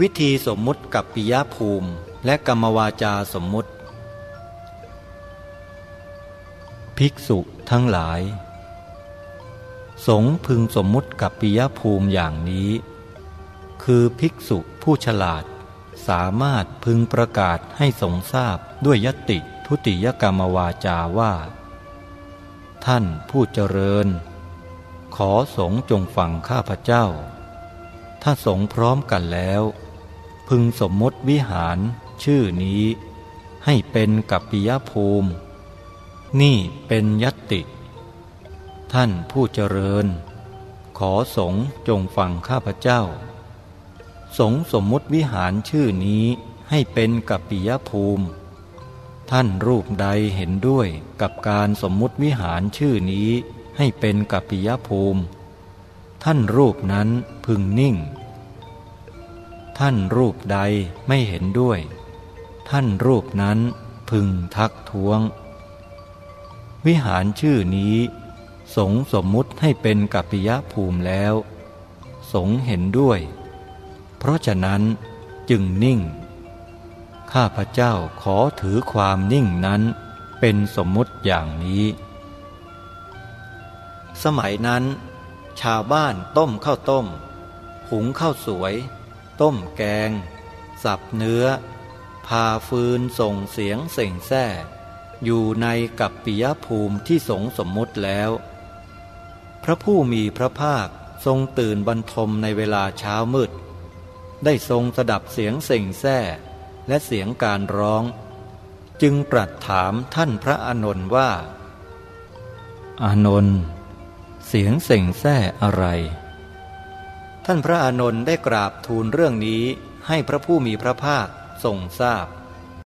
วิธีสมมุติกับปิยภูมิ และกรรมวาจาสมมุติ ภิกษุทั้งหลาย สงพึงสมมุติกับปิยภูมิอย่างนี้ คือภิกษุผู้ฉลาด สามารถพึงประกาศให้สงทราบด้วยยติทุติยกรรมวาจาว่า ท่านผู้เจริญ ขอสงจงฟังข้าพเจ้าถ้าสงพร้อมกันแล้ว พึงสมมติวิหาร ชื่อนี้ ให้เป็นกับปิยภูมิ นี่เป็นยติ ท่านผู้เจริญ ขอสงจงฟังข้าพเจ้า สงสมมติวิหารชื่อนี้ให้เป็นกับปิยภูมิ ท่านรูปใดเห็นด้วยกับการสมมติวิหารชื่อนี้ให้เป็นกับปิยภูมิ ท่านรูปนั้นพึงนิ่ง ท่านรูปใดไม่เห็นด้วย ท่านรูปนั้นพึงทักท้วง วิหารชื่อนี้ สงสมมุติให้เป็นกัปปิยภูมิแล้ว สงเห็นด้วย เพราะฉะนั้นจึงนิ่ง ข้าพเจ้าขอถือความนิ่งนั้นเป็นสมมุติอย่างนี้ สมัยนั้น ชาวบ้านต้มข้าวต้ม หุงข้าวสวย ต้มแกง สับเนื้อ พาฟืนส่งเสียงเส่งแซ่อยู่ในกัปปิยภูมิที่สงสมมุติแล้ว พระผู้มีพระภาคทรงตื่นบรรทมในเวลาเช้ามืด ได้ทรงสดับเสียงเส่งแซ่และเสียงการร้อง จึงตรัสถามท่านพระอานนท์ว่า อานนท์เสียงเส่งแซ่อะไร ท่านพระอานนท์ได้กราบทูลเรื่องนี้ให้พระผู้มีพระภาคทรงทราบ